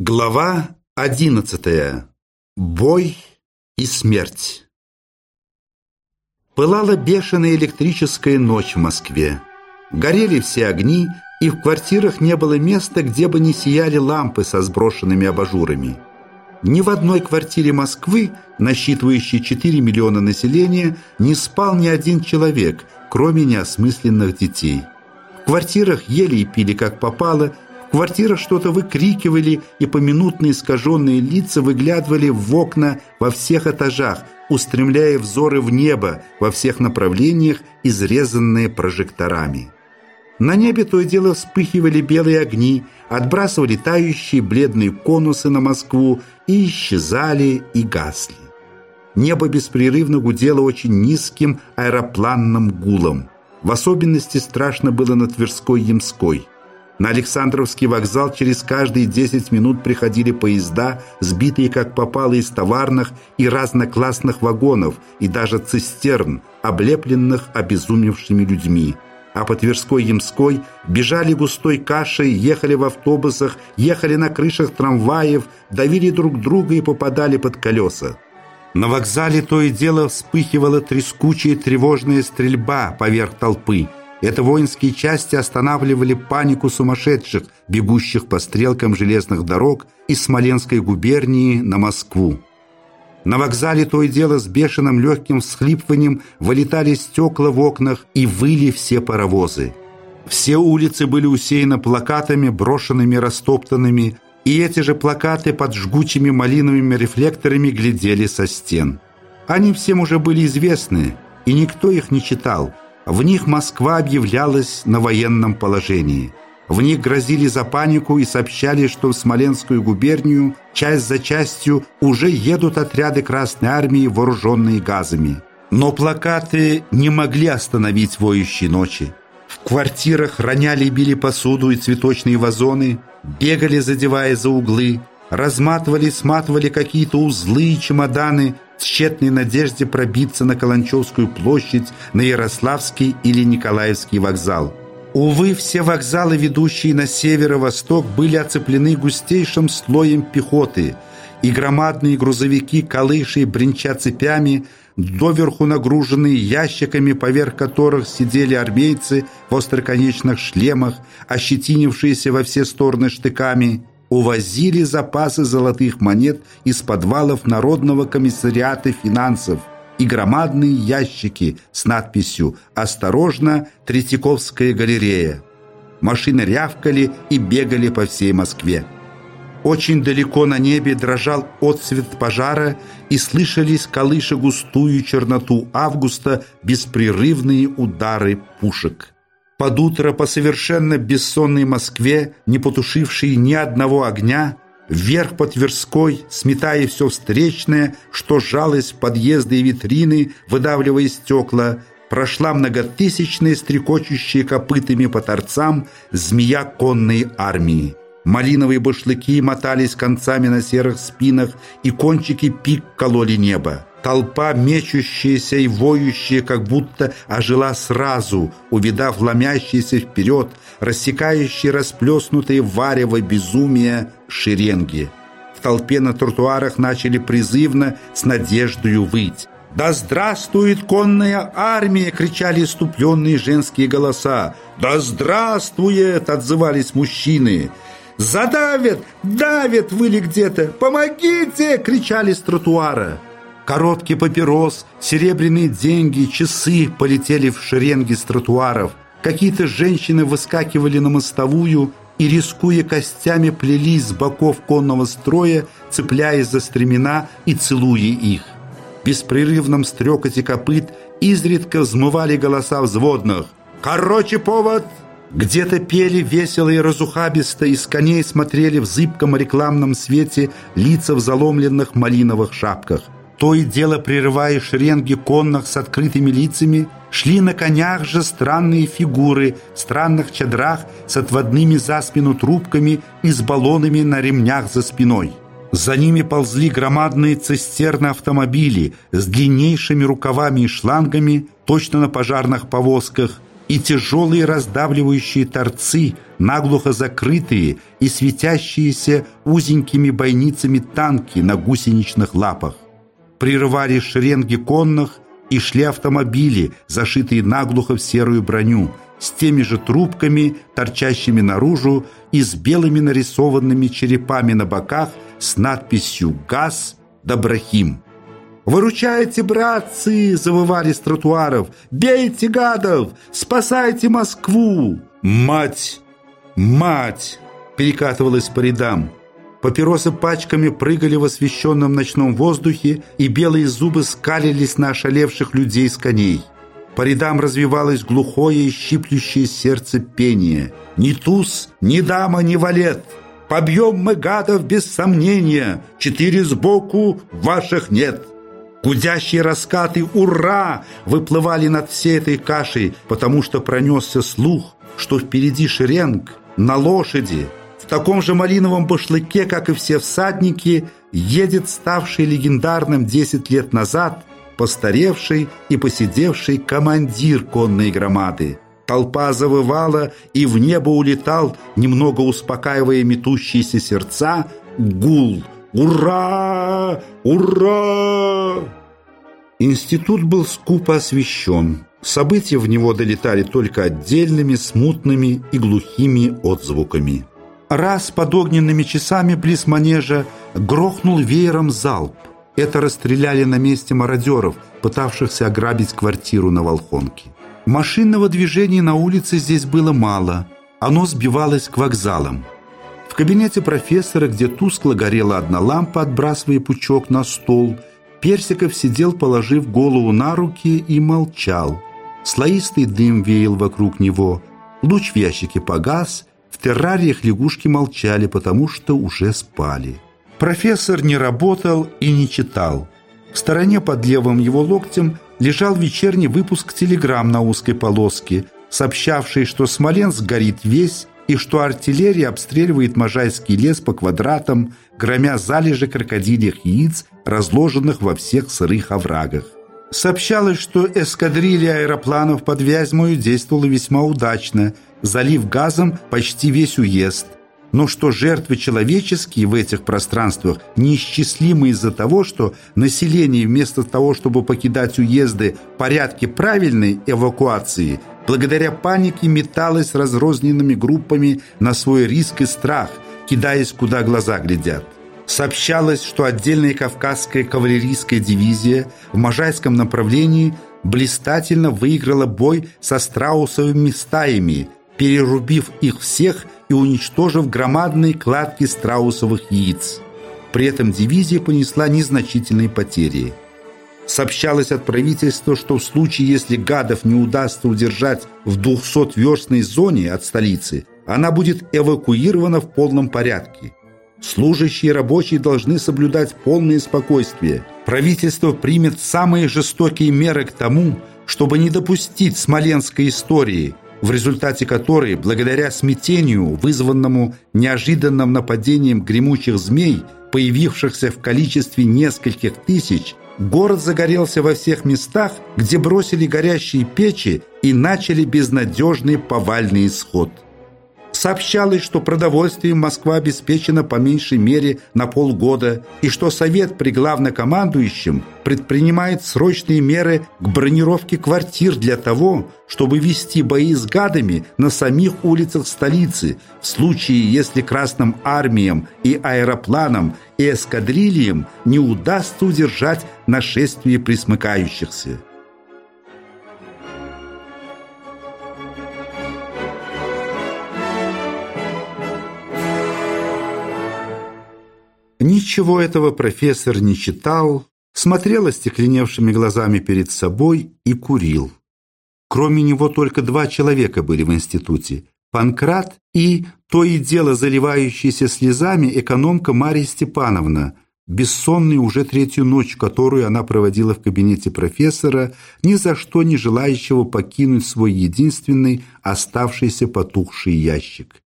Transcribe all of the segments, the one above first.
Глава одиннадцатая. Бой и смерть. Пылала бешеная электрическая ночь в Москве. Горели все огни, и в квартирах не было места, где бы не сияли лампы со сброшенными абажурами. Ни в одной квартире Москвы, насчитывающей 4 миллиона населения, не спал ни один человек, кроме неосмысленных детей. В квартирах ели и пили как попало – в квартирах что-то выкрикивали, и поминутные искаженные лица выглядывали в окна во всех этажах, устремляя взоры в небо во всех направлениях, изрезанные прожекторами. На небе то и дело вспыхивали белые огни, отбрасывали тающие бледные конусы на Москву и исчезали и гасли. Небо беспрерывно гудело очень низким аэропланным гулом. В особенности страшно было на Тверской-Ямской – на Александровский вокзал через каждые 10 минут приходили поезда, сбитые как попало из товарных и разноклассных вагонов и даже цистерн, облепленных обезумевшими людьми. А по Тверской-Ямской бежали густой кашей, ехали в автобусах, ехали на крышах трамваев, давили друг друга и попадали под колеса. На вокзале то и дело вспыхивала трескучая тревожная стрельба поверх толпы – это воинские части останавливали панику сумасшедших, бегущих по стрелкам железных дорог из Смоленской губернии на Москву. На вокзале то и дело с бешеным легким всхлипыванием вылетали стекла в окнах и выли все паровозы. Все улицы были усеяны плакатами, брошенными, растоптанными, и эти же плакаты под жгучими малиновыми рефлекторами глядели со стен. Они всем уже были известны, и никто их не читал – в них Москва объявлялась на военном положении. В них грозили за панику и сообщали, что в Смоленскую губернию часть за частью уже едут отряды Красной Армии, вооруженные газами. Но плакаты не могли остановить воющие ночи. В квартирах роняли и били посуду и цветочные вазоны, бегали, задевая за углы, разматывали, сматывали какие-то узлы и чемоданы – в тщетной надежде пробиться на Каланчевскую площадь, на Ярославский или Николаевский вокзал. Увы, все вокзалы, ведущие на северо-восток, были оцеплены густейшим слоем пехоты, и громадные грузовики, колыши бренча цепями, доверху нагруженные ящиками, поверх которых сидели армейцы в остроконечных шлемах, ощетинившиеся во все стороны штыками – увозили запасы золотых монет из подвалов Народного комиссариата финансов и громадные ящики с надписью «Осторожно, Третьяковская галерея». Машины рявкали и бегали по всей Москве. Очень далеко на небе дрожал отцвет пожара и слышались колыша густую черноту августа беспрерывные удары пушек. Под утро по совершенно бессонной Москве, не потушившей ни одного огня, вверх по Тверской, сметая все встречное, что жалось в подъезды и витрины, выдавливая стекла, прошла многотысячная стрекочущая копытами по торцам змея конной армии. Малиновые башлыки мотались концами на серых спинах, и кончики пик кололи небо. Толпа, мечущаяся и воющая, как будто ожила сразу, увидав ломящиеся вперед, рассекающие расплеснутые варево безумия шеренги. В толпе на тротуарах начали призывно с надеждою выть. «Да здравствует конная армия!» — кричали иступленные женские голоса. «Да здравствует!» — отзывались мужчины. «Задавят! Давят!» — выли где-то. «Помогите!» — кричали с тротуара. Коробки папирос, серебряные деньги, часы полетели в шеренги с тротуаров. Какие-то женщины выскакивали на мостовую и, рискуя костями, плелись с боков конного строя, цепляясь за стремена и целуя их. В беспрерывном стрекоте копыт изредка взмывали голоса взводных. «Короче, повод!» Где-то пели весело и разухабисто, из коней смотрели в зыбком рекламном свете лица в заломленных малиновых шапках – то и дело прерывая шеренги конных с открытыми лицами, шли на конях же странные фигуры в странных чадрах с отводными за спину трубками и с баллонами на ремнях за спиной. За ними ползли громадные цистерны автомобили с длиннейшими рукавами и шлангами, точно на пожарных повозках, и тяжелые раздавливающие торцы, наглухо закрытые и светящиеся узенькими бойницами танки на гусеничных лапах. Прерывали шеренги конных и шли автомобили, зашитые наглухо в серую броню, с теми же трубками, торчащими наружу и с белыми нарисованными черепами на боках с надписью «ГАЗ Доброхим». «Выручайте, братцы!» – завывали с тротуаров. «Бейте гадов! Спасайте Москву!» «Мать! Мать!» – перекатывалась по рядам. Папиросы пачками прыгали в освещенном ночном воздухе, и белые зубы скалились на ошалевших людей с коней. По рядам развивалось глухое и щиплющее сердце пение. «Ни туз, ни дама, ни валет! Побьем мы гадов без сомнения! Четыре сбоку, ваших нет!» Гудящие раскаты «Ура!» выплывали над всей этой кашей, потому что пронесся слух, что впереди шеренг на лошади, в таком же малиновом башлыке, как и все всадники, едет ставший легендарным 10 лет назад постаревший и посидевший командир конной громады. Толпа завывала, и в небо улетал, немного успокаивая метущиеся сердца, гул – «Ура! Ура!» Институт был скупо освещен. События в него долетали только отдельными, смутными и глухими отзвуками. Раз под огненными часами близ манежа грохнул веером залп. Это расстреляли на месте мародеров, пытавшихся ограбить квартиру на Волхонке. Машинного движения на улице здесь было мало. Оно сбивалось к вокзалам кабинете профессора, где тускло горела одна лампа, отбрасывая пучок на стол, Персиков сидел, положив голову на руки, и молчал. Слоистый дым веял вокруг него. Луч в ящике погас, террариях лягушки молчали, потому что уже спали. Профессор не работал и не читал. В стороне под левым его локтем лежал вечерний выпуск телеграмм на узкой полоске, сообщавший, что Смоленск горит весь, и что артиллерия обстреливает Можайский лес по квадратам, громя залежи крокодильих яиц, разложенных во всех сырых оврагах. Сообщалось, что эскадрилья аэропланов под Вязьмою действовала весьма удачно, залив газом почти весь уезд, но что жертвы человеческие в этих пространствах неисчислимы из-за того, что население вместо того, чтобы покидать уезды порядки правильной эвакуации, благодаря панике металась разрозненными группами на свой риск и страх, кидаясь куда глаза глядят. Сообщалось, что отдельная кавказская кавалерийская дивизия в Можайском направлении блистательно выиграла бой со страусовыми стаями, перерубив их всех и уничтожив громадные кладки страусовых яиц. При этом дивизия понесла незначительные потери – Сообщалось от правительства, что в случае, если гадов не удастся удержать в 200-верстной зоне от столицы, она будет эвакуирована в полном порядке. Служащие и рабочие должны соблюдать полное спокойствие. Правительство примет самые жестокие меры к тому, чтобы не допустить смоленской истории, в результате которой, благодаря смятению, вызванному неожиданным нападением гремучих змей, появившихся в количестве нескольких тысяч, Город загорелся во всех местах, где бросили горящие печи и начали безнадежный повальный исход. Сообщалось, что продовольствием Москва обеспечена по меньшей мере на полгода и что Совет при главнокомандующем предпринимает срочные меры к бронировке квартир для того, чтобы вести бои с гадами на самих улицах столицы в случае, если Красным армиям и аэропланам и эскадрильям не удастся удержать нашествие присмыкающихся. Ничего этого профессор не читал, смотрел остекленевшими глазами перед собой и курил. Кроме него только два человека были в институте – Панкрат и, то и дело заливающаяся слезами, экономка Мария Степановна, бессонная уже третью ночь, которую она проводила в кабинете профессора, ни за что не желающего покинуть свой единственный оставшийся потухший ящик.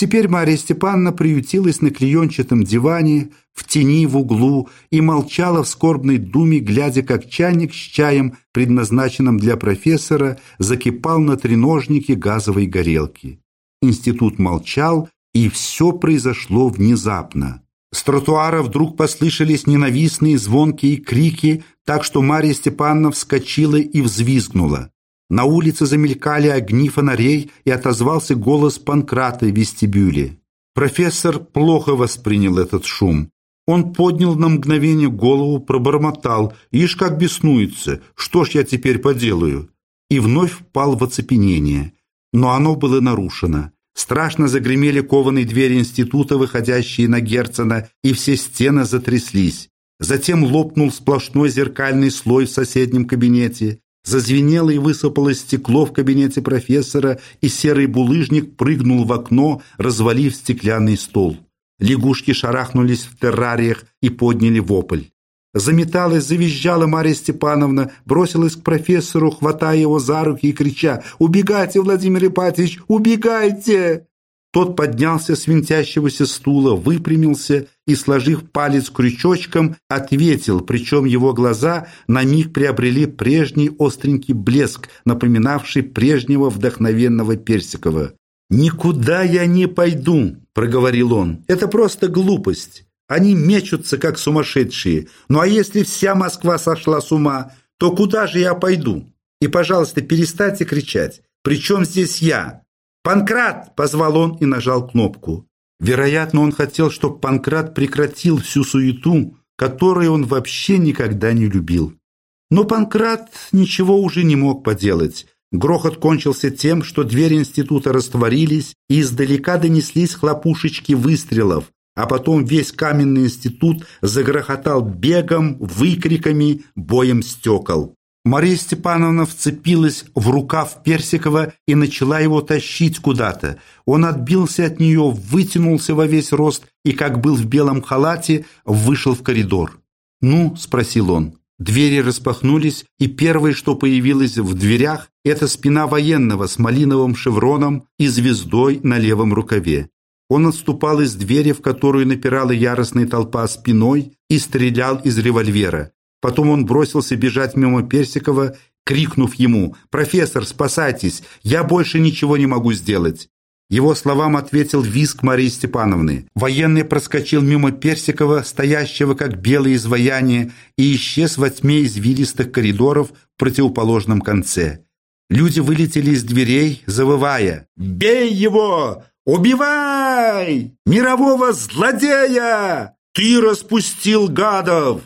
Теперь Марья Степановна приютилась на клеенчатом диване, в тени в углу, и молчала в скорбной думе, глядя, как чайник с чаем, предназначенным для профессора, закипал на треножнике газовой горелки. Институт молчал, и все произошло внезапно. С тротуара вдруг послышались ненавистные звонкие крики, так что Марья Степановна вскочила и взвизгнула. На улице замелькали огни фонарей и отозвался голос Панкрата в вестибюле. Профессор плохо воспринял этот шум. Он поднял на мгновение голову, пробормотал. «Ишь, как беснуется! Что ж я теперь поделаю?» И вновь впал в оцепенение. Но оно было нарушено. Страшно загремели кованые двери института, выходящие на Герцена, и все стены затряслись. Затем лопнул сплошной зеркальный слой в соседнем кабинете. Зазвенело и высыпалось стекло в кабинете профессора, и серый булыжник прыгнул в окно, развалив стеклянный стол. Лягушки шарахнулись в террариях и подняли вопль. Заметалась, завизжала Марья Степановна, бросилась к профессору, хватая его за руки и крича «Убегайте, Владимир Ипатьевич, убегайте!» Тот поднялся с винтящегося стула, выпрямился и, сложив палец крючочком, ответил, причем его глаза на миг приобрели прежний остренький блеск, напоминавший прежнего вдохновенного Персикова. «Никуда я не пойду», — проговорил он. «Это просто глупость. Они мечутся, как сумасшедшие. Ну а если вся Москва сошла с ума, то куда же я пойду? И, пожалуйста, перестаньте кричать. Причем здесь я? «Панкрат!» – позвал он и нажал кнопку. Вероятно, он хотел, чтобы Панкрат прекратил всю суету, которую он вообще никогда не любил. Но Панкрат ничего уже не мог поделать. Грохот кончился тем, что двери института растворились, и издалека донеслись хлопушечки выстрелов, а потом весь каменный институт загрохотал бегом, выкриками, боем стекол. Мария Степановна вцепилась в рукав Персикова и начала его тащить куда-то. Он отбился от нее, вытянулся во весь рост и, как был в белом халате, вышел в коридор. «Ну?» – спросил он. Двери распахнулись, и первое, что появилось в дверях, это спина военного с малиновым шевроном и звездой на левом рукаве. Он отступал из двери, в которую напирала яростная толпа спиной, и стрелял из револьвера. Потом он бросился бежать мимо Персикова, крикнув ему «Профессор, спасайтесь! Я больше ничего не могу сделать!» Его словам ответил визг Марии Степановны. Военный проскочил мимо Персикова, стоящего как белое изваяние, и исчез во тьме извилистых коридоров в противоположном конце. Люди вылетели из дверей, завывая «Бей его! Убивай! Мирового злодея! Ты распустил гадов!»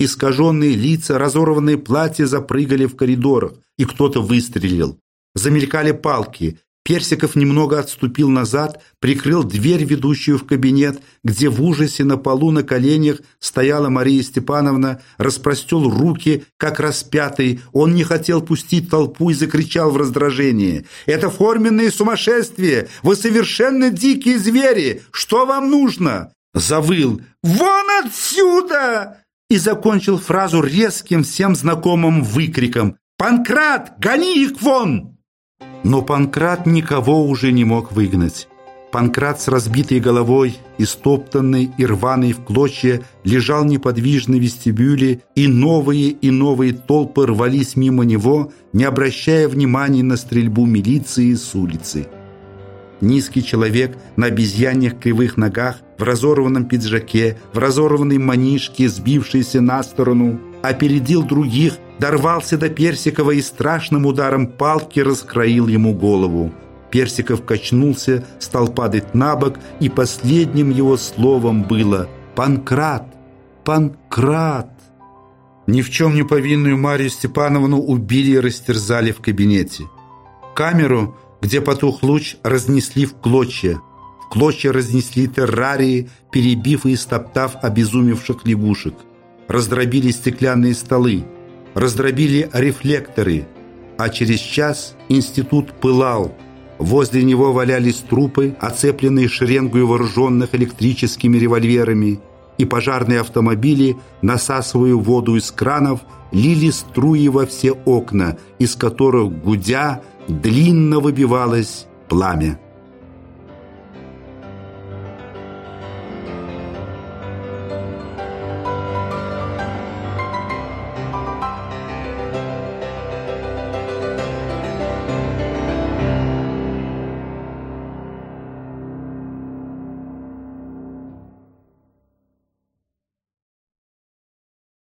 Искаженные лица, разорванные платья запрыгали в коридорах, и кто-то выстрелил. Замелькали палки. Персиков немного отступил назад, прикрыл дверь, ведущую в кабинет, где в ужасе на полу на коленях стояла Мария Степановна, распростел руки, как распятый. Он не хотел пустить толпу и закричал в раздражении. «Это форменное сумасшествие! Вы совершенно дикие звери! Что вам нужно?» Завыл. «Вон отсюда!» И закончил фразу резким всем знакомым выкриком «Панкрат, гони их вон!» Но Панкрат никого уже не мог выгнать. Панкрат с разбитой головой, истоптанный и рваный в клочья, лежал неподвижно в вестибюле, и новые и новые толпы рвались мимо него, не обращая внимания на стрельбу милиции с улицы. Низкий человек на обезьяньих кривых ногах, в разорванном пиджаке, в разорванной манишке, сбившейся на сторону, опередил других, дорвался до Персикова и страшным ударом палки раскроил ему голову. Персиков качнулся, стал падать на бок, и последним его словом было «Панкрат! Панкрат!». Ни в чем не повинную Марию Степановну убили и растерзали в кабинете. Камеру где потух луч, разнесли в клочья. Клочья разнесли террарии, перебив и стоптав обезумевших лягушек. Раздробили стеклянные столы, раздробили рефлекторы, а через час институт пылал. Возле него валялись трупы, оцепленные шеренгой вооруженных электрическими револьверами, и пожарные автомобили, насасывая воду из кранов, лили струи во все окна, из которых, гудя, длинно выбивалось пламя.